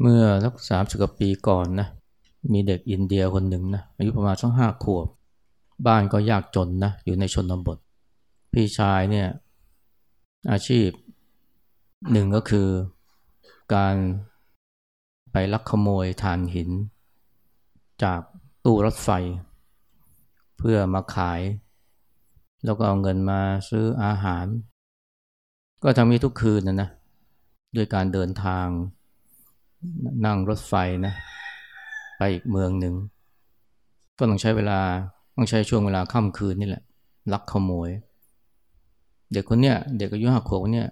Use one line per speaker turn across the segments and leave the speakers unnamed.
เมื่อสักสามสิบกว่าปีก่อนนะมีเด็กอินเดียคนหนึ่งนะอายุประมาณสักห้าขวบ บ้านก็ยากจนนะอยู่ในชนบท พี่ชายเนี่ยอาชีพหนึ่งก็คือการไปลักขโมยถ่านหิน จากตู้รถไฟ เพื่อมาขาย แล้วก็เอาเงินมาซื้ออาหาร ก็ทำนี้ทุกคืนนะนะด้วยการเดินทาง นั่งรถไฟนะไปอีกเมืองหนึ่งก็ต้องใช้เวลาต้องใช้ช่วงเวลาค่ำคืนนี่แหละ ลักขโมย เด็กคนเนี้ยเด็กอายุห้าขวบเนี่ย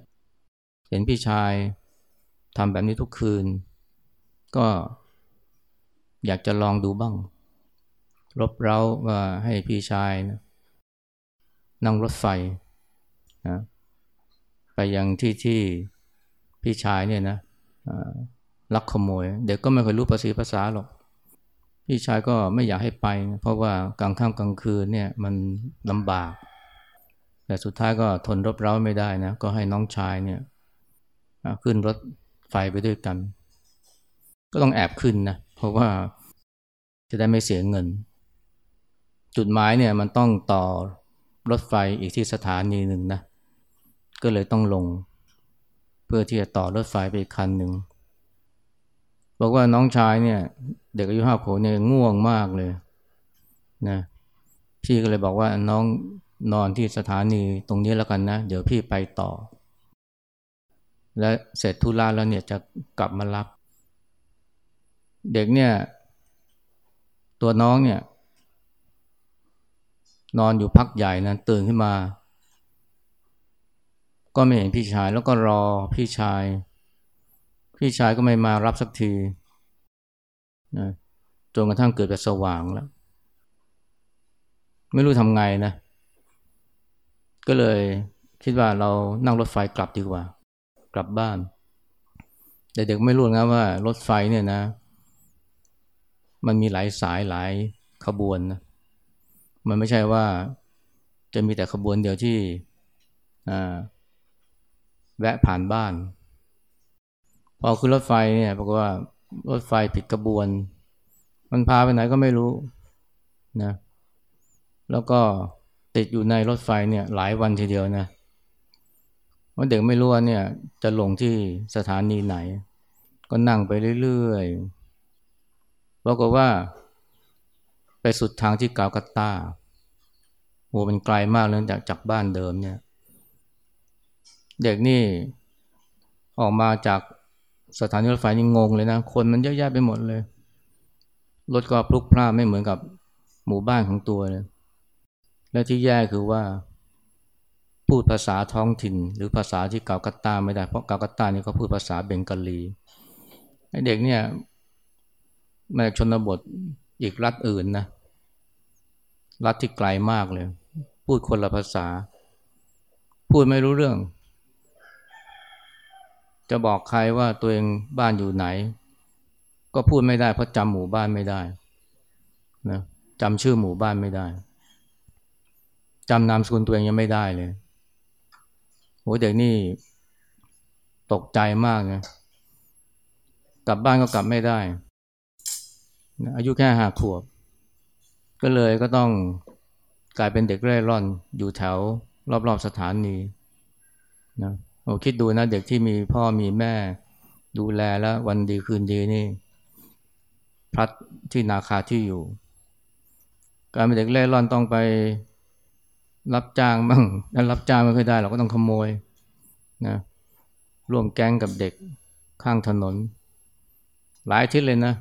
เห็นพี่ชายทำแบบนี้ทุกคืน ก็อยากจะลองดูบ้าง รบเร้าว่าให้พี่ชายนะนั่งรถไฟนะไปยังที่ที่พี่ชายเนี่ยนะ ลักขโมย เด็กก็ไม่เคยรู้ภาษีภาษาหรอก พี่ชายก็ไม่อยากให้ไป เพราะว่ากลางค่ำกลางคืนเนี่ยมันลำบาก แต่สุดท้ายก็ทนรบเร้าไม่ได้นะ ก็ให้น้องชายเนี่ยขึ้นรถไฟไปด้วยกัน ก็ต้องแอบขึ้นนะ เพราะว่าจะได้ไม่เสียเงิน จุดหมายเนี่ยมันต้องต่อรถไฟอีกที่สถานีหนึ่งนะ ก็เลยต้องลง เพื่อที่จะต่อรถไฟไปอีกคันหนึ่ง บอกว่าน้องชายเนี่ย เด็กอายุห้าขวบเนี่ยง่วงมากเลยนะพี่ก็เลยบอกว่าน้องนอนที่สถานีตรงนี้แล้วกันนะ เดี๋ยวพี่ไปต่อ และเสร็จธุระแล้วเนี่ยจะกลับมารับ เด็กเนี่ย ตัวน้องเนี่ย นอนอยู่พักใหญ่นะตื่นขึ้นมา ก็ไม่เห็นพี่ชายแล้วก็รอพี่ชาย พี่ชายก็ไม่มารับสักทีนะจนกระทั่งเกิดแบบสว่างแล้ว ไม่รู้ทำไงนะ ก็เลยคิดว่าเรานั่งรถไฟกลับดีกว่า กลับบ้าน แต่เด็กไม่รู้นะว่ารถไฟเนี่ยนะ มันมีหลายสายหลายขบวนนะมันไม่ใช่ว่าจะมีแต่ขบวนเดียวที่แวะผ่านบ้าน พอขึ้นรถไฟเนี่ยบอกว่ารถไฟผิดกระบวน มันพาไปไหนก็ไม่รู้นะแล้วก็ติดอยู่ในรถไฟเนี่ยหลายวันทีเดียวนะว่าเด็กไม่รู้ว่าเนี่ยจะลงที่สถานีไหน ก็นั่งไปเรื่อยๆบอกว่าไปสุดทางที่กาลกัตตาโหมันไกลมากเลยจากจากบ้านเดิมเนี่ย เด็กนี่ออกมาจาก สถานีรถไฟนี่งงเลยนะ คนมันเยอะแยะไปหมดเลย รถก็พลุกพล่านไม่เหมือนกับหมู่บ้านของตัวเลย และที่แย่คือว่า พูดภาษาท้องถิ่น หรือภาษาที่เกากัตตาไม่ได้ เพราะเกากัตตานี่เขาพูดภาษาเบงกาลีไอเด็กเนี่ยมาจากชนบทอีกรัฐอื่นนะ รัฐที่ไกลมากเลย พูดคนละภาษา พูดไม่รู้เรื่อง จะบอกใครว่าตัวเองบ้านอยู่ไหน ก็พูดไม่ได้เพราะจำหมู่บ้านไม่ได้นะจำชื่อหมู่บ้านไม่ได้จำนามสกุลตัวเองยังไม่ได้เลยโหเด็กนี่ตกใจมากนะกลับบ้านก็กลับไม่ได้อายุแค่ห้าขวบ ก็เลยก็ต้องกลายเป็นเด็กเร่ร่อนอยู่แถวรอบๆสถานีนะ โอ้คิดดูนะเด็กที่มีพ่อมีแม่ ดูแลแล้ววันดีคืนดีนี่ พลัดที่นาคาที่อยู่ การเป็นเด็กเล่ร่อนต้องไปรับจ้างบ้างแล้วรับจ้างไม่เคยได้เราก็ต้องขโมยนะร่วมแก๊งกับเด็กข้างถนน หลายทิศเลยนะ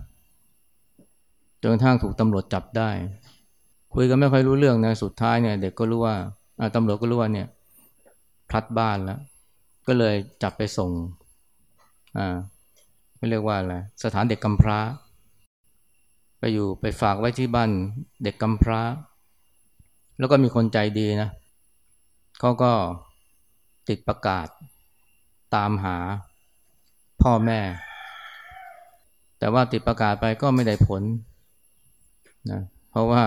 จนกระทั่งถูกตำรวจจับได้ คุยกันไม่ค่อยรู้เรื่องนะสุดท้ายเนี่ย เด็กก็รู้ว่าตำรวจก็รู้ว่าเนี่ยพลัดบ้านแล้ว ก็เลยจับไปส่งอ่าไม่เรียกว่าอะไรสถานเด็กกำพร้า ไปอยู่ไปฝากไว้ที่บ้านเด็กกำพร้า แล้วก็มีคนใจดีนะเขาก็ติดประกาศตามหาพ่อแม่ แต่ว่าติดประกาศไปก็ไม่ได้ผลนะเพราะว่า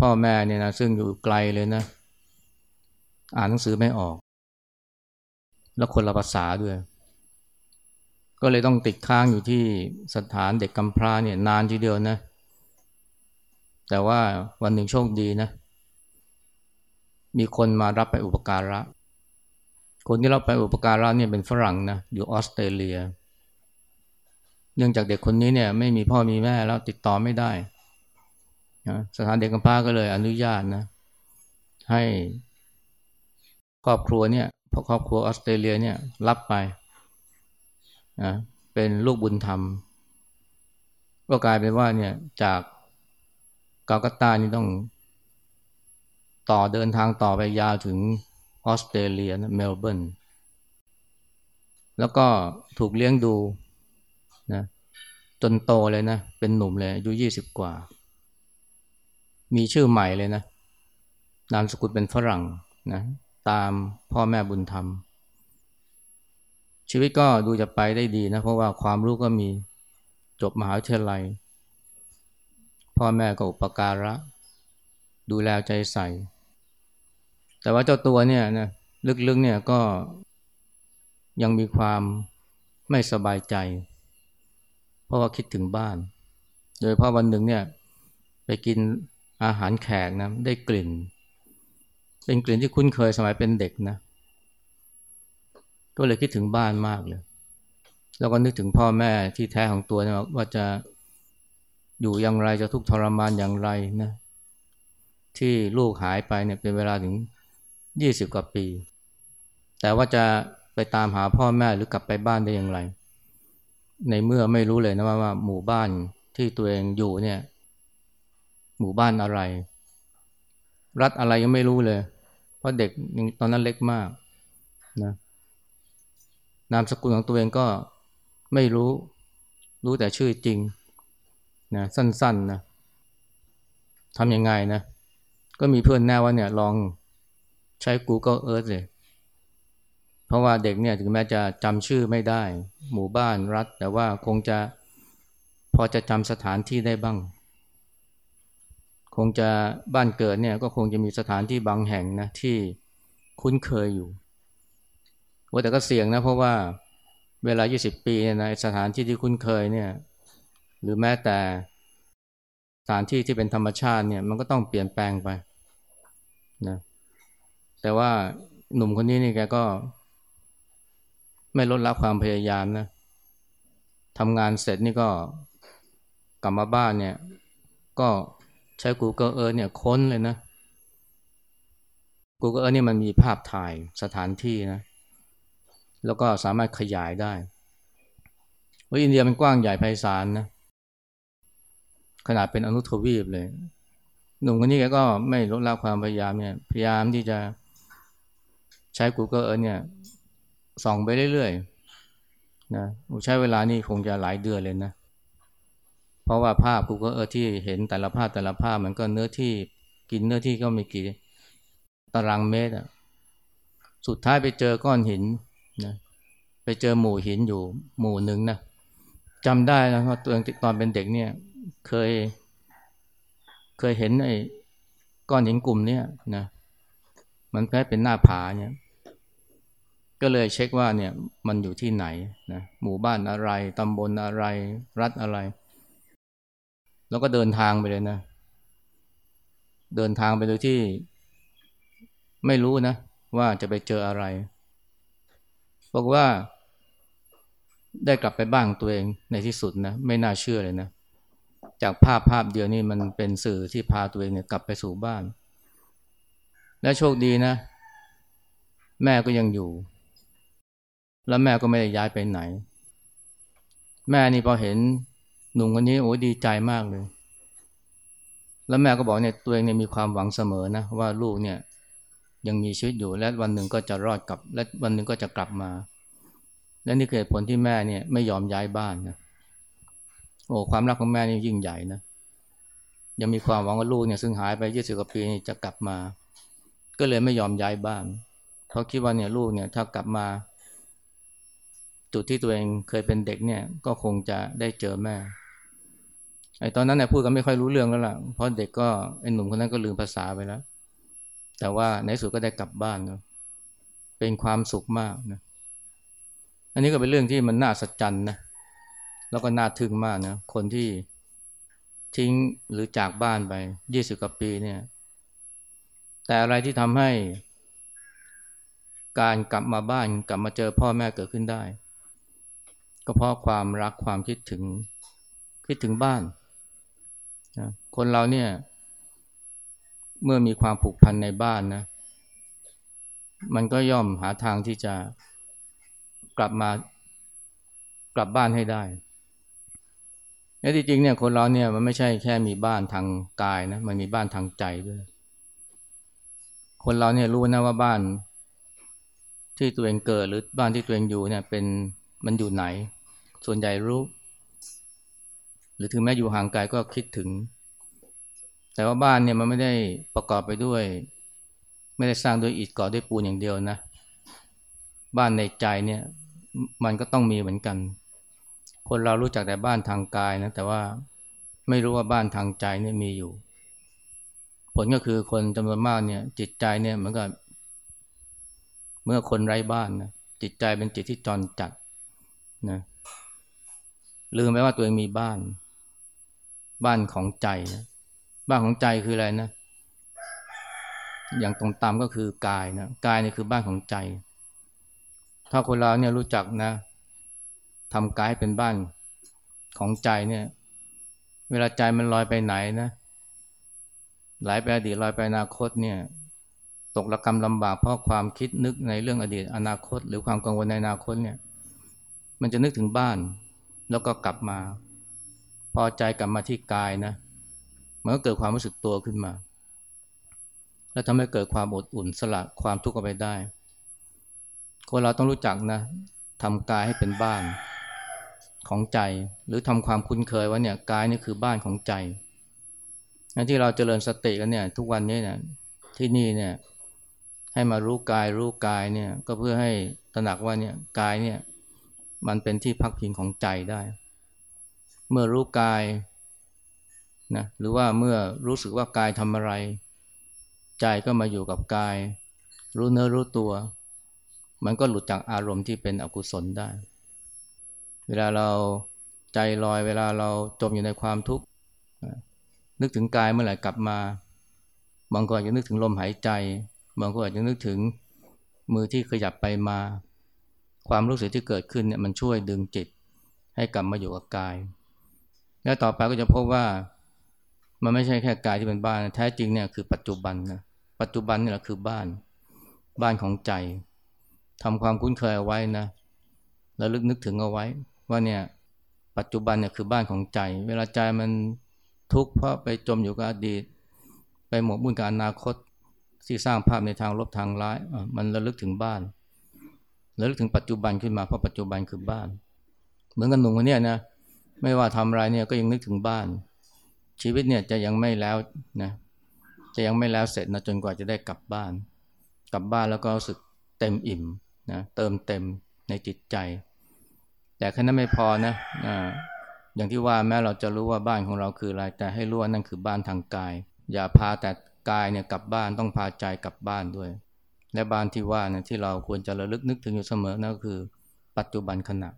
พ่อแม่เนี่ยนะซึ่งอยู่ไกลเลยนะ อ่านหนังสือไม่ออก แล้วคนละภาษาด้วย ก็เลยต้องติดค้างอยู่ที่สถานเด็กกำพร้าเนี่ยนานทีเดียวนะ แต่ว่าวันหนึ่งโชคดีนะ มีคนมารับไปอุปการะ คนที่รับไปอุปการะเนี่ยเป็นฝรั่งนะอยู่ออสเตรเลีย เนื่องจากเด็กคนนี้เนี่ยไม่มีพ่อมีแม่แล้วติดต่อไม่ได้สถานเด็กกำพร้าก็เลยอนุญาตนะ ให้ครอบครัวเนี่ย พอครอบครัวออสเตรเลียเนี่ยรับไปนะเป็นลูกบุญธรรม ก็กลายเป็นว่าเนี่ยจากกาลกัตตานี่ต้องต่อเดินทางต่อไปยาวถึงออสเตรเลียนะเมลเบิร์นแล้วก็ถูกเลี้ยงดูนะจนโตเลยนะ เป็นหนุ่มเลยอายุยี่สิบกว่า มีชื่อใหม่เลยนะ นามสกุลเป็นฝรั่งนะ ตามพ่อแม่บุญธรรม ชีวิตก็ดูจะไปได้ดีนะ เพราะว่าความรู้ก็มีจบมหาวิทยาลัย พ่อแม่ก็อุปการะ ดูแลใจใส่ แต่ว่าเจ้าตัวเนี่ยนะลึกๆเนี่ยก็ยังมีความไม่สบายใจ เพราะว่าคิดถึงบ้าน โดยเพราะวันหนึ่งเนี่ยไปกินอาหารแขกนะได้กลิ่น เป็นกลิ่นที่คุ้นเคยสมัยเป็นเด็กนะ ก็เลยคิดถึงบ้านมากเลย แล้วก็นึกถึงพ่อแม่ที่แท้ของตัวนะว่าจะอยู่อย่างไรจะทุกข์ทรมานอย่างไรนะ ที่ลูกหายไปเนี่ยเป็นเวลาถึงยี่สิบกว่าปี แต่ว่าจะไปตามหาพ่อแม่หรือกลับไปบ้านได้อย่างไร ในเมื่อไม่รู้เลยนะว่าว่าหมู่บ้านที่ตัวเองอยู่เนี่ย หมู่บ้านอะไร รัฐอะไรยังไม่รู้เลย เพราะเด็กตอนนั้นเล็กมากนะนามสกุลของตัวเองก็ไม่รู้รู้แต่ชื่อจริงนะสั้นๆนะทำยังไงนะ ก็มีเพื่อนแน่ว่าเนี่ยลองใช้ Google Earth เลย เพราะว่าเด็กเนี่ยถึงแม้จะจำชื่อไม่ได้ หมู่บ้านรัฐ แต่ว่าคงจะพอจะจำสถานที่ได้บ้าง คงจะบ้านเกิดเนี่ยก็คงจะมีสถานที่บางแห่งนะที่คุ้นเคยอยู่ ว่าแต่ก็เสี่ยงนะเพราะว่าเวลา 20 ปีเนี่ยนะสถานที่ที่คุ้นเคยเนี่ยหรือแม้แต่สถานที่ที่เป็นธรรมชาติเนี่ยมันก็ต้องเปลี่ยนแปลงไปนะแต่ว่าหนุ่มคนนี้นี่แกก็ ไม่ลดละความพยายามนะทำงานเสร็จนี่ก็กลับมาบ้านเนี่ย ก็ ใช้ Google Earth เนี่ยค้นเลยนะ Google Earth นี่ยมันมีภาพถ่ายสถานที่นะ แล้วก็สามารถขยายได้ว่าอินเดียมันกว้างใหญ่ไพศาลนะ ขนาดเป็นอนุทวีปเลย หนุ่มคนนี้แกก็ไม่ลดละความพยายามเนี่ย พยายามที่จะใช้ Google Earth เนี่ยส่องไปเรื่อยๆนะใช้เวลานี่คงจะหลายเดือนเลยนะเราะว่าภาพกูก็เออที่เห็นแต่ละภาพแต่ละภาพมันก็เนื้อที่กินเนื้อที่ก็ไม่กี่ตารางเมตรอะสุดท้ายไปเจอก้อนหินนะไปเจอหมู่หินอยู่หมู่หนึ่งนะจำได้นะว่าตัวเองตอนเป็นเด็กเนี่ย เคย เคยเห็นไอ้ก้อนหินกลุ่มเนี้ยนะมันแค่เป็นหน้าผาเนี่ย ก็เลยเช็คว่าเนี่ยมันอยู่ที่ไหนนะหมู่บ้านอะไรตำบลอะไร รัฐอะไร แล้วก็เดินทางไปเลยนะ เดินทางไปโดยที่ไม่รู้นะ ว่าจะไปเจออะไรบอกว่า ได้กลับไปบ้านตัวเองในที่สุดนะ ไม่น่าเชื่อเลยนะ จากภาพภาพเดียวนี่มันเป็นสื่อที่พาตัวเองเนี่ยกลับไปสู่บ้าน และโชคดีนะ แม่ก็ยังอยู่ แล้วแม่ก็ไม่ได้ย้ายไปไหน แม่นี่พอเห็น หนุ่มคนนี้โอ้ดีใจมากเลย แล้วแม่ก็บอกเนี่ยตัวเองเนี่ยมีความหวังเสมอนะว่าลูกเนี่ยยังมีชีวิตอยู่และวันหนึ่งก็จะรอดกลับ และวันหนึ่งก็จะกลับมา และนี่คือผลที่แม่เนี่ยไม่ยอมย้ายบ้านนะโอ้ความรักของแม่นี่ยิ่งใหญ่นะยังมีความหวังว่าลูกเนี่ยซึ่งหายไปยี่สิบกว่าปีนี่จะกลับมา ก็เลยไม่ยอมย้ายบ้านเพราะคิดว่าเนี่ยลูกเนี่ยถ้ากลับมา จุดที่ตัวเองเคยเป็นเด็กเนี่ยก็คงจะได้เจอแม่ ไอ้ตอนนั้นเนี่ยพูดกันไม่ค่อยรู้เรื่องแล้วล่ะ เพราะเด็กก็ไอ้หนุ่มคนนั้นก็ลืมภาษาไปแล้ว แต่ว่าในสุดก็ได้กลับบ้านเนะเป็นความสุขมากนะ อันนี้ก็เป็นเรื่องที่มันน่าสัจจันนะ แล้วก็น่าทึ่งมากนะ คนที่ทิ้งหรือจากบ้านไปยี่สิบกว่าปีเนี่ย แต่อะไรที่ทำให้ การกลับมาบ้านกลับมาเจอพ่อแม่เกิดขึ้นได้ ก็เพราะความรักความคิดถึงคิดถึงบ้าน คนเราเนี่ย เมื่อมีความผูกพันในบ้านนะ มันก็ย่อมหาทางที่จะกลับมากลับบ้านให้ได้และที่จริงเนี่ยคนเราเนี่ยมันไม่ใช่แค่มีบ้านทางกายนะ มันมีบ้านทางใจด้วย คนเราเนี่ยรู้นะว่าบ้านที่ตัวเองเกิดหรือบ้านที่ตัวเองอยู่เนี่ย เป็นมันอยู่ไหน ส่วนใหญ่รู้ รือถึงแม้อยู่ห่างไกลก็คิดถึง แต่ว่าบ้านเนี่ยมันไม่ได้ประกอบไปด้วย ไม่ได้สร้างด้วยอิฐก่อด้วยปูนอย่างเดียวนะ บ้านในใจเนี่ยมันก็ต้องมีเหมือนกัน คนเรารู้จักแต่บ้านทางกายนะแต่ว่าไม่รู้ว่าบ้านทางใจเนี่ยมีอยู่ ผลก็คือคนจำนวนมากเนี่ย จิตใจเนี่ยเหมือนกับเมื่อคนไร้บ้านนะจิตใจเป็นจิตที่จรจัดนะลืมไปว่าตัวเองมีบ้าน บ้านของใจนะบ้านของใจคืออะไรนะ อย่างตรงตามก็คือกายนะกายนี่คือบ้านของใจ ถ้าคนเราเนี่ยรู้จักนะทำกายเป็นบ้านของใจเนี่ย เวลาใจมันลอยไปไหนนะไหลไปอดีตลอยไปอนาคตเนี่ย ตกระกรรมลำบากเพราะความคิดนึกในเรื่องอดีตอนาคต หรือความกังวลในอนาคตเนี่ย มันจะนึกถึงบ้านแล้วก็กลับมา พอใจกลับมาที่กายนะ มันก็เกิดความรู้สึกตัวขึ้นมา แล้วทำให้เกิดความอดอุ่นสละความทุกข์ออกไปได้ คนเราต้องรู้จักนะทำกายให้เป็นบ้านของใจ หรือทำความคุ้นเคยว่าเนี่ยกายนี่คือบ้านของใจที่เราเจริญสติกันเนี่ย ทุกวันนี้เนี่ยที่นี่เนี่ยให้มารู้กายรู้กายเนี่ยก็เพื่อให้ตระหนักว่าเนี่ยกายเนี่ยมันเป็นที่พักพิงของใจได้ เมื่อรู้กายนะหรือว่าเมื่อรู้สึกว่ากายทำอะไร ใจก็มาอยู่กับกาย รู้เนื้อรู้ตัว มันก็หลุดจากอารมณ์ที่เป็นอกุศลได้ เวลาเราใจลอยเวลาเราจมอยู่ในความทุกข์นึกถึงกายเมื่อไหร่กลับมา บางคนอาจจะนึกถึงลมหายใจ บางคนอาจจะนึกถึงมือที่ขยับไปมา ความรู้สึกที่เกิดขึ้นเนี่ยมันช่วยดึงจิตให้กลับมาอยู่กับกาย แล้วต่อไปก็จะพบว่ามันไม่ใช่แค่กายที่เป็นบ้านแท้จริงเนี่ยคือปัจจุบันนะปัจจุบันนี่แหละคือบ้านบ้านของใจทำความคุ้นเคยเอาไว้นะแล้วลึกนึกถึงเอาไว้ ว่าเนี่ยปัจจุบันเนี่ยคือบ้านของใจ เวลาใจมันทุกข์เพราะไปจมอยู่กับอดีต ไปหมกมุ่นกับอนาคตที่สร้างภาพในทางลบทางร้ายมันระลึกถึงบ้านระลึกถึงปัจจุบันขึ้นมาเพราะปัจจุบันคือบ้าน เหมือนกันหนุ่มคนนี้นะ ไม่ว่าทำอะไรเนี่ยก็ยังนึกถึงบ้าน ชีวิตเนี่ยจะยังไม่แล้วนะจะยังไม่แล้วเสร็จนะจนกว่าจะได้กลับบ้าน กลับบ้านแล้วก็รู้สึกเต็มอิ่มนะเติมเต็มในจิตใจ แต่แค่นั้นไม่พอนะนะอย่างที่ว่าแม้เราจะรู้ว่าบ้านของเราคืออะไรแต่ให้รู้ว่านั่นคือบ้านทางกาย อย่าพาแต่กายเนี่ยกลับบ้านต้องพาใจกลับบ้านด้วย และบ้านที่ว่านะที่เราควรจะระลึกนึกถึงอยู่เสมอนั่นก็คือ ปัจจุบันขณะ